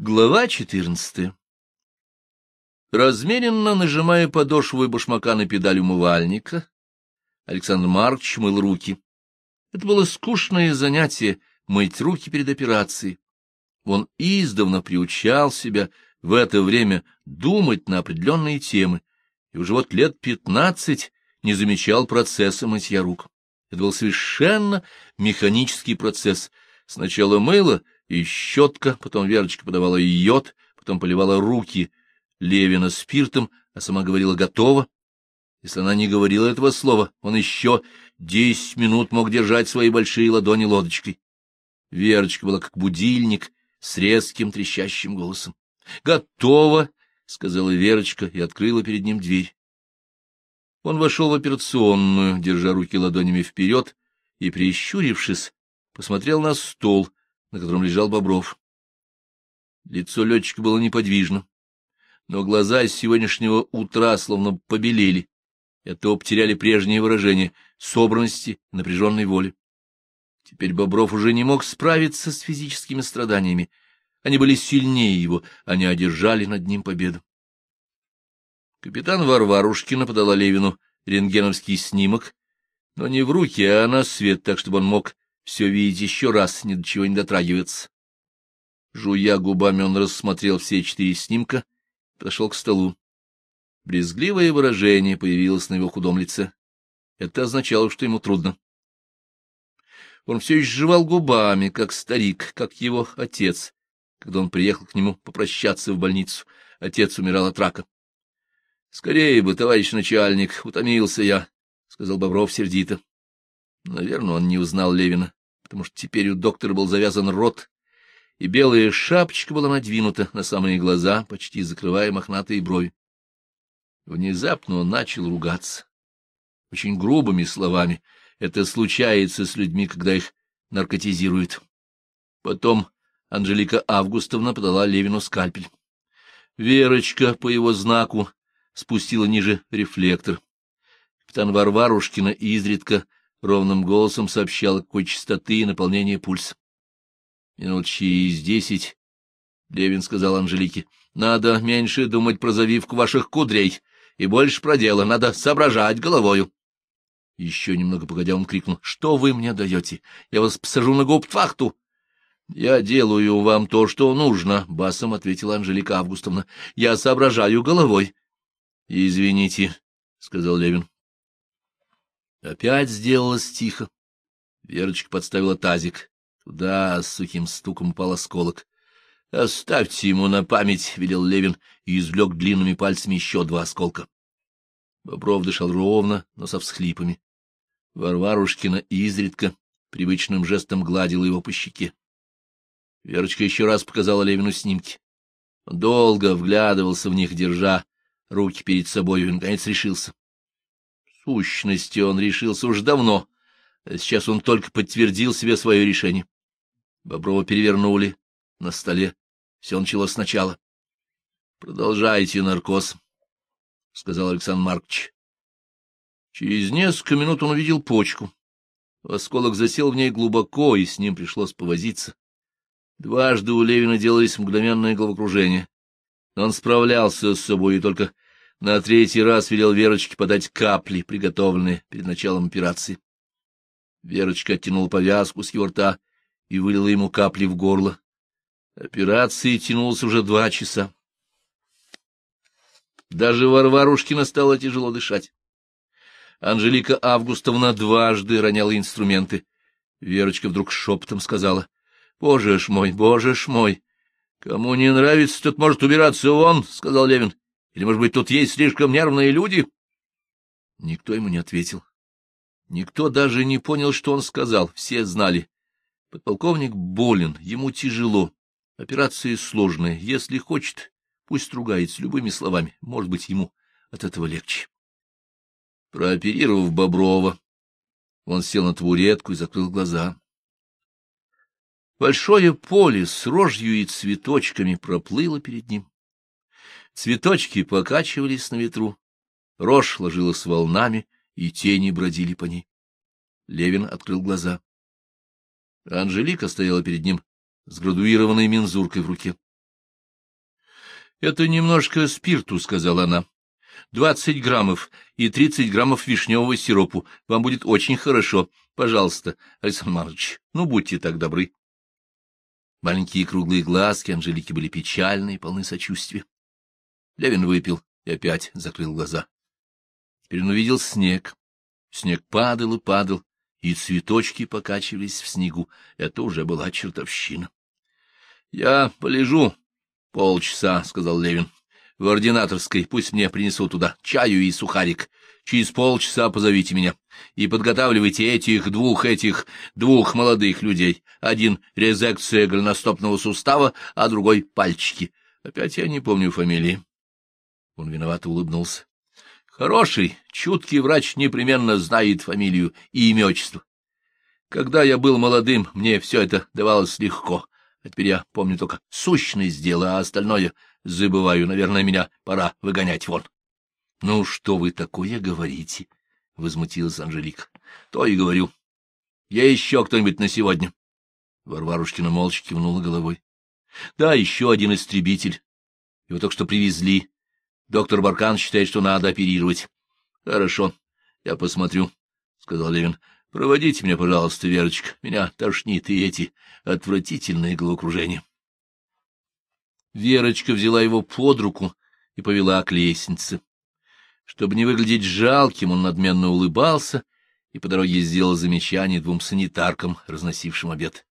Глава четырнадцатая Размеренно нажимая подошву башмака на педаль умывальника, Александр Маркович мыл руки. Это было скучное занятие — мыть руки перед операцией. Он издавна приучал себя в это время думать на определенные темы, и уже вот лет пятнадцать не замечал процесса мытья рук. Это был совершенно механический процесс. Сначала мыло — и щетка, потом Верочка подавала йод, потом поливала руки Левина спиртом, а сама говорила «готово». Если она не говорила этого слова, он еще десять минут мог держать свои большие ладони лодочкой. Верочка была как будильник с резким трещащим голосом. «Готово!» — сказала Верочка и открыла перед ним дверь. Он вошел в операционную, держа руки ладонями вперед, и, прищурившись, посмотрел на стол, на котором лежал Бобров. Лицо летчика было неподвижно, но глаза с сегодняшнего утра словно побелели, и оттого потеряли прежнее выражение собранности напряженной воли. Теперь Бобров уже не мог справиться с физическими страданиями. Они были сильнее его, они одержали над ним победу. Капитан Варварушкина подала Левину рентгеновский снимок, но не в руки, а на свет, так чтобы он мог все видеть еще раз, ни до чего не дотрагивается. Жуя губами, он рассмотрел все четыре снимка, подошел к столу. Брезгливое выражение появилось на его худом лице. Это означало, что ему трудно. Он все еще жевал губами, как старик, как его отец, когда он приехал к нему попрощаться в больницу. Отец умирал от рака. — Скорее бы, товарищ начальник, утомился я, — сказал Бобров сердито. Наверное, он не узнал Левина потому что теперь у доктора был завязан рот, и белая шапочка была надвинута на самые глаза, почти закрывая мохнатые брови. Внезапно он начал ругаться. Очень грубыми словами. Это случается с людьми, когда их наркотизируют. Потом Анжелика Августовна подала Левину скальпель. Верочка по его знаку спустила ниже рефлектор. Капитан Варварушкина изредка ровным голосом сообщал, какой частоты и наполнения пульса. Минут через десять Левин сказал Анжелике, — Надо меньше думать про завивку ваших кудрей и больше про дело, надо соображать головою. Еще немного погодя он крикнул, — Что вы мне даете? Я вас посажу на губтвахту. — Я делаю вам то, что нужно, — басом ответила Анжелика Августовна. — Я соображаю головой. — Извините, — сказал Левин. Опять сделалось тихо. Верочка подставила тазик. Туда с сухим стуком упал осколок. — Оставьте ему на память, — велел Левин и извлек длинными пальцами еще два осколка. Бобров дышал ровно, но со всхлипами. Варварушкина изредка привычным жестом гладила его по щеке. Верочка еще раз показала Левину снимки. Он долго вглядывался в них, держа руки перед собой, и, наконец, решился сущности он решился уж давно, сейчас он только подтвердил себе свое решение. Боброва перевернули на столе. Все началось сначала. — Продолжайте наркоз, — сказал Александр Маркович. Через несколько минут он увидел почку. Осколок засел в ней глубоко, и с ним пришлось повозиться. Дважды у Левина делались мгновенное головокружение. Но он справлялся с собой и только на третий раз велел Верочке подать капли, приготовленные перед началом операции. Верочка оттянула повязку с его рта и вылила ему капли в горло. Операция тянулась уже два часа. Даже Варварушкина стало тяжело дышать. Анжелика Августовна дважды роняла инструменты. Верочка вдруг шепотом сказала, — Боже ж мой, боже ж мой! Кому не нравится, тот может убираться вон, — сказал Левин. Или, может быть, тут есть слишком нервные люди? Никто ему не ответил. Никто даже не понял, что он сказал. Все знали. Подполковник болен, ему тяжело. Операция сложная. Если хочет, пусть ругается любыми словами. Может быть, ему от этого легче. Прооперировав Боброва, он сел на табуретку и закрыл глаза. Большое поле с рожью и цветочками проплыло перед ним. Цветочки покачивались на ветру, рожь ложилась волнами, и тени бродили по ней. Левин открыл глаза. Анжелика стояла перед ним с градуированной мензуркой в руке. — Это немножко спирту, — сказала она. — Двадцать граммов и тридцать граммов вишневого сиропу. Вам будет очень хорошо. Пожалуйста, Александр Маркович, ну будьте так добры. Маленькие круглые глазки Анжелики были печальны и полны сочувствия. Левин выпил и опять закрыл глаза. Теперь он увидел снег. Снег падал и падал, и цветочки покачивались в снегу. Это уже была чертовщина. — Я полежу полчаса, — сказал Левин. — В ординаторской пусть мне принесут туда чаю и сухарик. Через полчаса позовите меня и подготавливайте этих двух, этих двух молодых людей. Один — резекция голеностопного сустава, а другой — пальчики. Опять я не помню фамилии. Он виновато улыбнулся. Хороший, чуткий врач непременно знает фамилию и имя отчество. Когда я был молодым, мне все это давалось легко. А теперь я помню только сущность дела, а остальное забываю. Наверное, меня пора выгонять вон. — Ну, что вы такое говорите? — возмутилась Анжелика. — То и говорю. Я еще кто-нибудь на сегодня. Варварушкина молча кивнула головой. — Да, еще один истребитель. Его только что привезли. Доктор Баркан считает, что надо оперировать. — Хорошо, я посмотрю, — сказал Левин. — Проводите меня, пожалуйста, Верочка. Меня тошнит и эти отвратительные головокружения. Верочка взяла его под руку и повела к лестнице. Чтобы не выглядеть жалким, он надменно улыбался и по дороге сделал замечание двум санитаркам, разносившим обед.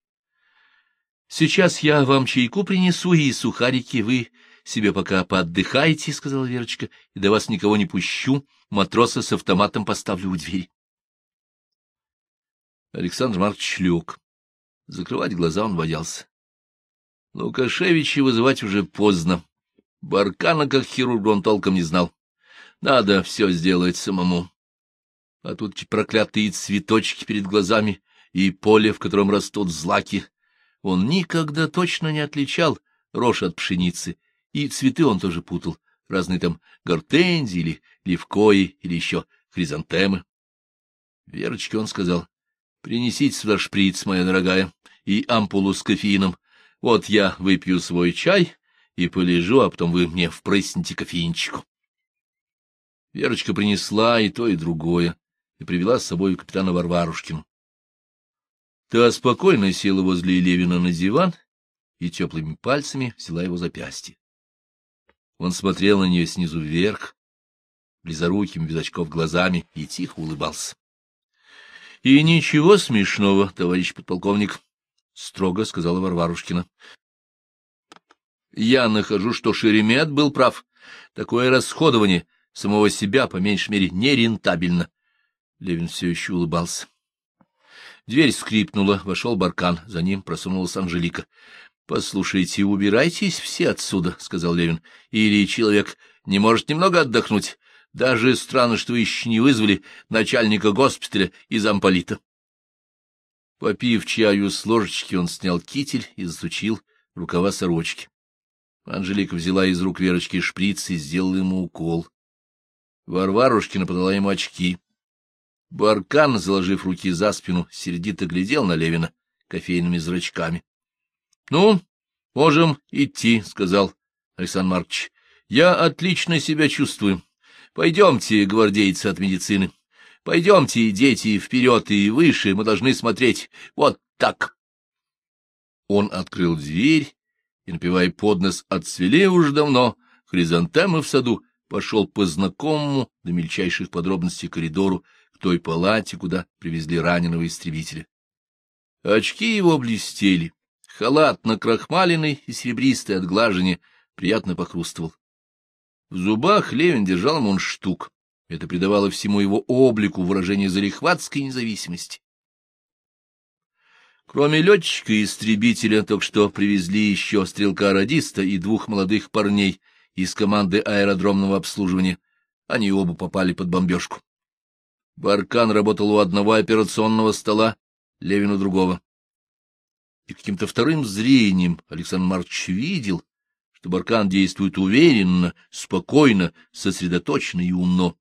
— Сейчас я вам чайку принесу и сухарики, вы себе пока поотдыхайте, — сказала Верочка, — и до вас никого не пущу, матроса с автоматом поставлю у двери. Александр Маркович лег. Закрывать глаза он боялся. Лукашевича вызывать уже поздно. Баркана, как хирург, он толком не знал. Надо все сделать самому. А тут проклятые цветочки перед глазами и поле, в котором растут злаки. Он никогда точно не отличал рожь от пшеницы, и цветы он тоже путал, разные там гортензии или левкои, или еще хризантемы. Верочке он сказал, — принесите сюда шприц, моя дорогая, и ампулу с кофеином. Вот я выпью свой чай и полежу, а потом вы мне впрысните кофеинчику. Верочка принесла и то, и другое, и привела с собой капитана Варварушкину. Та спокойно села возле Левина на диван и теплыми пальцами взяла его запястье. Он смотрел на нее снизу вверх, близоруким, без очков глазами, и тихо улыбался. — И ничего смешного, товарищ подполковник, — строго сказала Варварушкина. — Я нахожу, что Шеремет был прав. Такое расходование самого себя, по меньшей мере, нерентабельно. Левин все еще улыбался. Дверь скрипнула, вошел Баркан, за ним просунулась Анжелика. — Послушайте, убирайтесь все отсюда, — сказал Левин. — Или человек не может немного отдохнуть. Даже странно, что вы еще не вызвали начальника госпиталя из амполита. Попив чаю с ложечки, он снял китель и засучил рукава сорочки. Анжелика взяла из рук Верочки шприц и сделала ему укол. Варварушкина подала ему очки. Баркан, заложив руки за спину, сердито глядел на Левина кофейными зрачками. — Ну, можем идти, — сказал Александр Маркович. — Я отлично себя чувствую. Пойдемте, гвардейцы от медицины. Пойдемте, дети, вперед и выше, мы должны смотреть вот так. Он открыл дверь и, напивая под нос, отцвели уж давно хризантемы в саду, пошел по знакомому до мельчайших подробностей коридору к той палате, куда привезли раненого истребителя. Очки его блестели, халат накрахмаленный и серебристый от глажения приятно похрустывал. В зубах Левин держал мундштук. Это придавало всему его облику выражение залихватской независимости. Кроме летчика и истребителя, только что привезли еще стрелка-радиста и двух молодых парней — из команды аэродромного обслуживания. Они оба попали под бомбежку. Баркан работал у одного операционного стола, Левин у другого. И каким-то вторым зрением Александр Марч видел, что Баркан действует уверенно, спокойно, сосредоточенно и умно.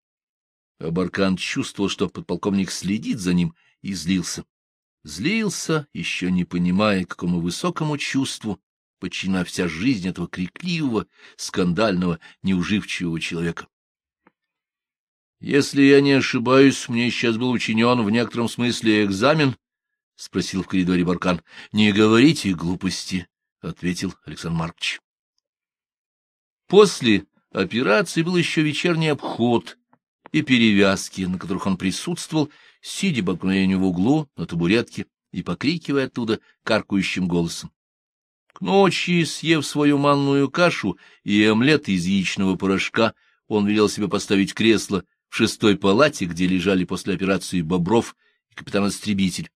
А Баркан чувствовал, что подполковник следит за ним, и злился. Злился, еще не понимая, какому высокому чувству подчинена вся жизнь этого крикливого, скандального, неуживчивого человека. Если я не ошибаюсь, мне сейчас был учинен в некотором смысле экзамен, — спросил в коридоре Баркан. — Не говорите глупости, — ответил Александр Маркович. После операции был еще вечерний обход и перевязки, на которых он присутствовал, сидя по обыкновению в углу на табуретке и покрикивая оттуда каркающим голосом. К ночи, съев свою манную кашу и омлет из яичного порошка, он велел себе поставить кресло в шестой палате, где лежали после операции Бобров и капитан-истребитель.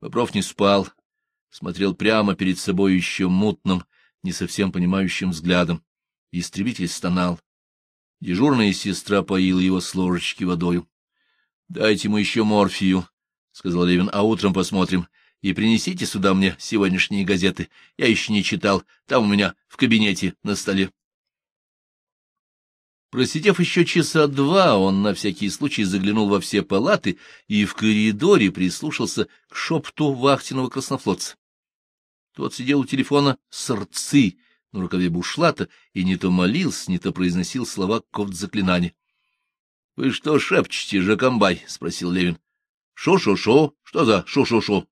Бобров не спал, смотрел прямо перед собой еще мутным, не совсем понимающим взглядом. Истребитель стонал. Дежурная сестра поила его с ложечки водою. — Дайте ему еще морфию, — сказал Левин, — а утром посмотрим. И принесите сюда мне сегодняшние газеты. Я еще не читал, там у меня в кабинете на столе. Просидев еще часа два, он на всякий случай заглянул во все палаты и в коридоре прислушался к шепту вахтенного краснофлотца. Тот сидел у телефона с рцы на рукаве бушлата и не то молился, не то произносил слова какого-то заклинания. — Вы что шепчете, Жакомбай? — спросил Левин. — Шо-шо-шо? Что за шо-шо-шо?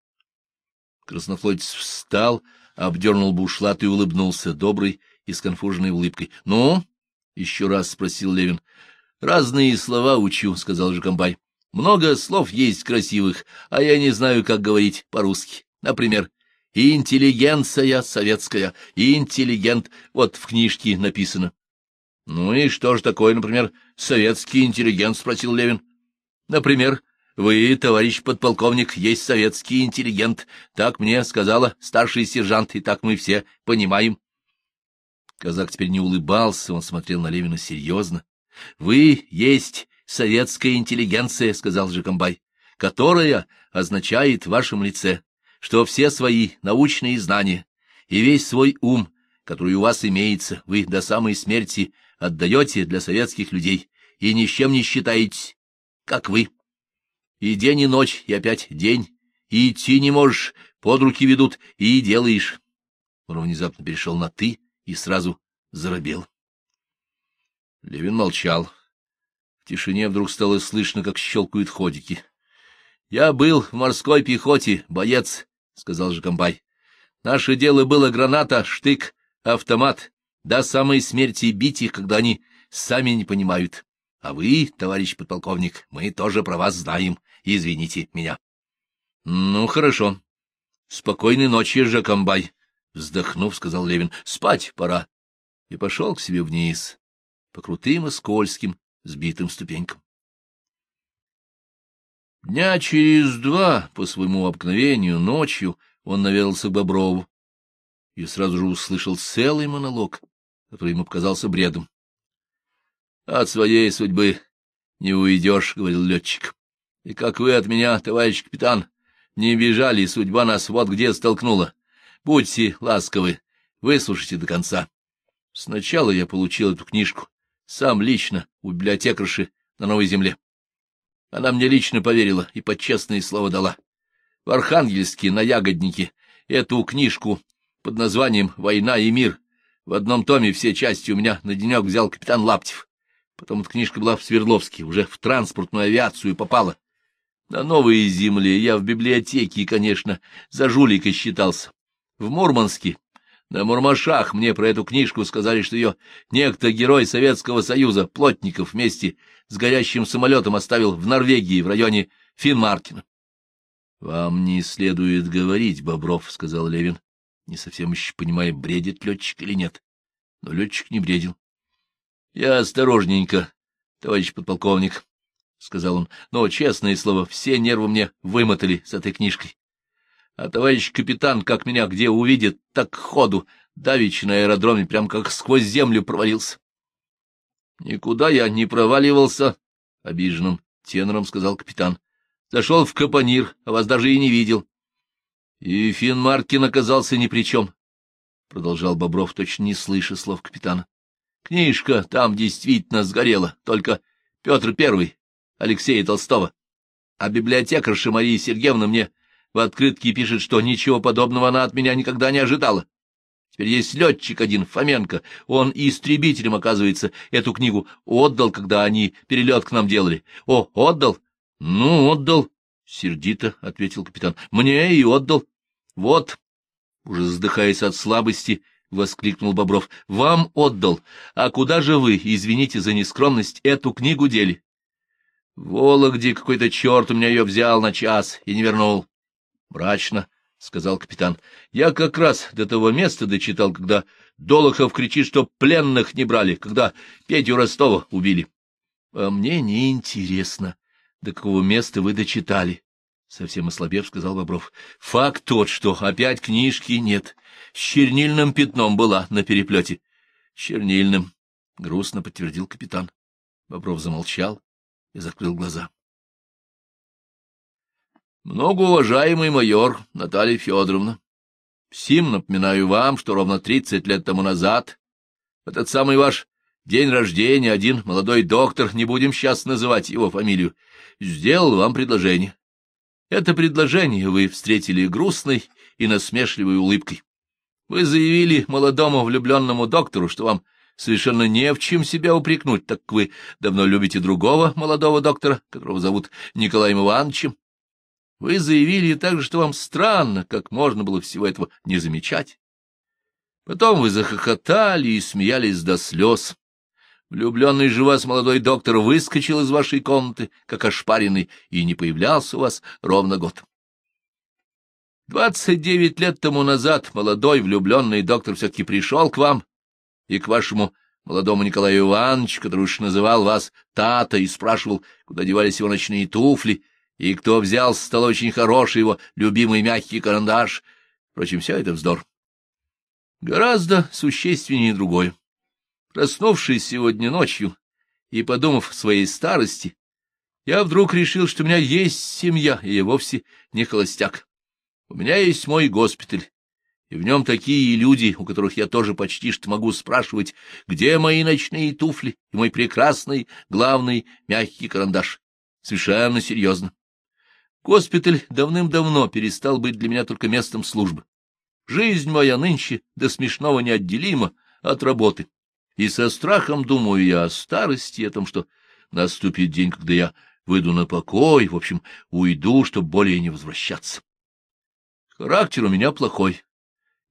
Краснофлотец встал, обдернул бушлат и улыбнулся доброй и сконфуженной улыбкой. — Ну? — еще раз спросил Левин. — Разные слова учу, — сказал Жакомбай. — Много слов есть красивых, а я не знаю, как говорить по-русски. Например, интеллигенция советская, интеллигент, вот в книжке написано. — Ну и что же такое, например, советский интеллигент? — спросил Левин. — Например, вы, товарищ подполковник, есть советский интеллигент, так мне сказала старший сержант, и так мы все понимаем. Казак теперь не улыбался, он смотрел на Левина серьезно. — Вы есть советская интеллигенция, — сказал Жакомбай, — которая означает в вашем лице, что все свои научные знания и весь свой ум, который у вас имеется, вы до самой смерти отдаете для советских людей и ни с чем не считаете, как вы. И день, и ночь, и опять день, и идти не можешь, под руки ведут, и делаешь. Он внезапно перешел на «ты», и сразу заробел. Левин молчал. В тишине вдруг стало слышно, как щелкают ходики. — Я был в морской пехоте, боец, — сказал Жакомбай. — Наше дело было граната, штык, автомат, до самой смерти бить их, когда они сами не понимают. А вы, товарищ подполковник, мы тоже про вас знаем, извините меня. — Ну, хорошо. Спокойной ночи, Жакомбай, Вздохнув, сказал Левин, — спать пора. И пошел к себе вниз, по крутым и скользким, сбитым ступенькам. Дня через два, по своему обыкновению, ночью, он наведался к Боброву и сразу же услышал целый монолог, который ему показался бредом. — От своей судьбы не уйдешь, — говорил летчик. — И как вы от меня, товарищ капитан, не бежали, судьба нас вот где столкнула. Будьте ласковы, выслушайте до конца. Сначала я получил эту книжку, сам лично, у библиотекарши на Новой Земле. Она мне лично поверила и под честное слово дала. В Архангельске на Ягоднике эту книжку под названием «Война и мир» в одном томе все части у меня на денек взял капитан Лаптев. Потом эта книжка была в Свердловске, уже в транспортную авиацию попала. На Новой Земле я в библиотеке, конечно, за жулика считался. В Мурманске, на Мурмашах, мне про эту книжку сказали, что ее некто герой Советского Союза, Плотников, вместе с горящим самолетом оставил в Норвегии, в районе Финмаркина. — Вам не следует говорить, Бобров, — сказал Левин, не совсем еще понимая, бредит летчик или нет. Но летчик не бредил. — Я осторожненько, товарищ подполковник, — сказал он, — но, честное слово, все нервы мне вымотали с этой книжкой. А товарищ капитан, как меня где увидит, так ходу, давеча на аэродроме, прям как сквозь землю провалился. — Никуда я не проваливался, — обиженным тенором сказал капитан. — Зашел в Капонир, а вас даже и не видел. — И Финмаркин оказался ни при чем, — продолжал Бобров, точно не слыша слов капитана. — Книжка там действительно сгорела, только Петр Первый, Алексея Толстого. А библиотекарша Мария Сергеевна мне в открытке пишет, что ничего подобного она от меня никогда не ожидала. Теперь есть летчик один, Фоменко. Он истребителем, оказывается, эту книгу отдал, когда они перелет к нам делали. О, отдал? Ну, отдал. Сердито, — ответил капитан. Мне и отдал. Вот, уже задыхаясь от слабости, — воскликнул Бобров. — Вам отдал. А куда же вы, извините за нескромность, эту книгу дели? — Вологде какой-то черт у меня ее взял на час и не вернул. Мрачно, — сказал капитан. — Я как раз до того места дочитал, когда Долохов кричит, что пленных не брали, когда Петю Ростова убили. — А мне не интересно, до какого места вы дочитали, — совсем ослабев сказал Бобров. — Факт тот, что опять книжки нет. С чернильным пятном была на переплете. — Чернильным, — грустно подтвердил капитан. Бобров замолчал и закрыл глаза. Многоуважаемый майор Наталья Федоровна, сим напоминаю вам, что ровно тридцать лет тому назад, в этот самый ваш день рождения, один молодой доктор, не будем сейчас называть его фамилию, сделал вам предложение. Это предложение вы встретили грустной и насмешливой улыбкой. Вы заявили молодому влюбленному доктору, что вам совершенно не в чем себя упрекнуть, так как вы давно любите другого молодого доктора, которого зовут Николаем Ивановичем. Вы заявили также, что вам странно, как можно было всего этого не замечать. Потом вы захохотали и смеялись до слез. Влюбленный же вас молодой доктор выскочил из вашей комнаты, как ошпаренный, и не появлялся у вас ровно год. Двадцать девять лет тому назад молодой влюбленный доктор все-таки пришел к вам и к вашему молодому Николаю Ивановичу, который уж называл вас Тата, и спрашивал, куда девались его ночные туфли, и кто взял с стола очень хороший его любимый мягкий карандаш. Впрочем, все это вздор. Гораздо существеннее другое. Проснувшись сегодня ночью и подумав о своей старости, я вдруг решил, что у меня есть семья, и я вовсе не холостяк. У меня есть мой госпиталь, и в нем такие люди, у которых я тоже почти что могу спрашивать, где мои ночные туфли и мой прекрасный, главный, мягкий карандаш. Совершенно серьезно. Госпиталь давным-давно перестал быть для меня только местом службы. Жизнь моя нынче до смешного неотделима от работы. И со страхом думаю я о старости, о том, что наступит день, когда я выйду на покой, в общем, уйду, чтобы более не возвращаться. Характер у меня плохой,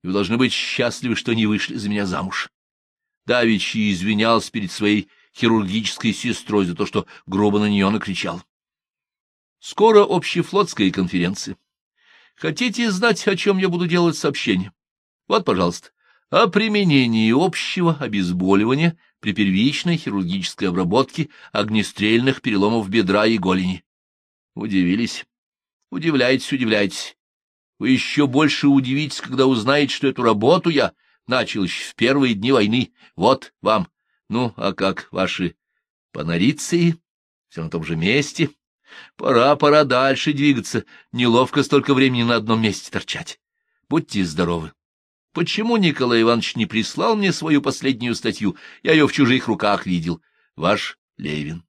и вы должны быть счастливы, что не вышли за меня замуж. Давичи извинялся перед своей хирургической сестрой за то, что грубо на нее накричал. Скоро общефлотская конференция. Хотите знать, о чем я буду делать сообщение? Вот, пожалуйста, о применении общего обезболивания при первичной хирургической обработке огнестрельных переломов бедра и голени. Удивились? Удивляйтесь, удивляйтесь. Вы еще больше удивитесь, когда узнаете, что эту работу я начал в первые дни войны. Вот вам. Ну, а как ваши панориции? Все на том же месте. Пора, пора дальше двигаться, неловко столько времени на одном месте торчать. Будьте здоровы. Почему Николай Иванович не прислал мне свою последнюю статью? Я ее в чужих руках видел. Ваш Левин.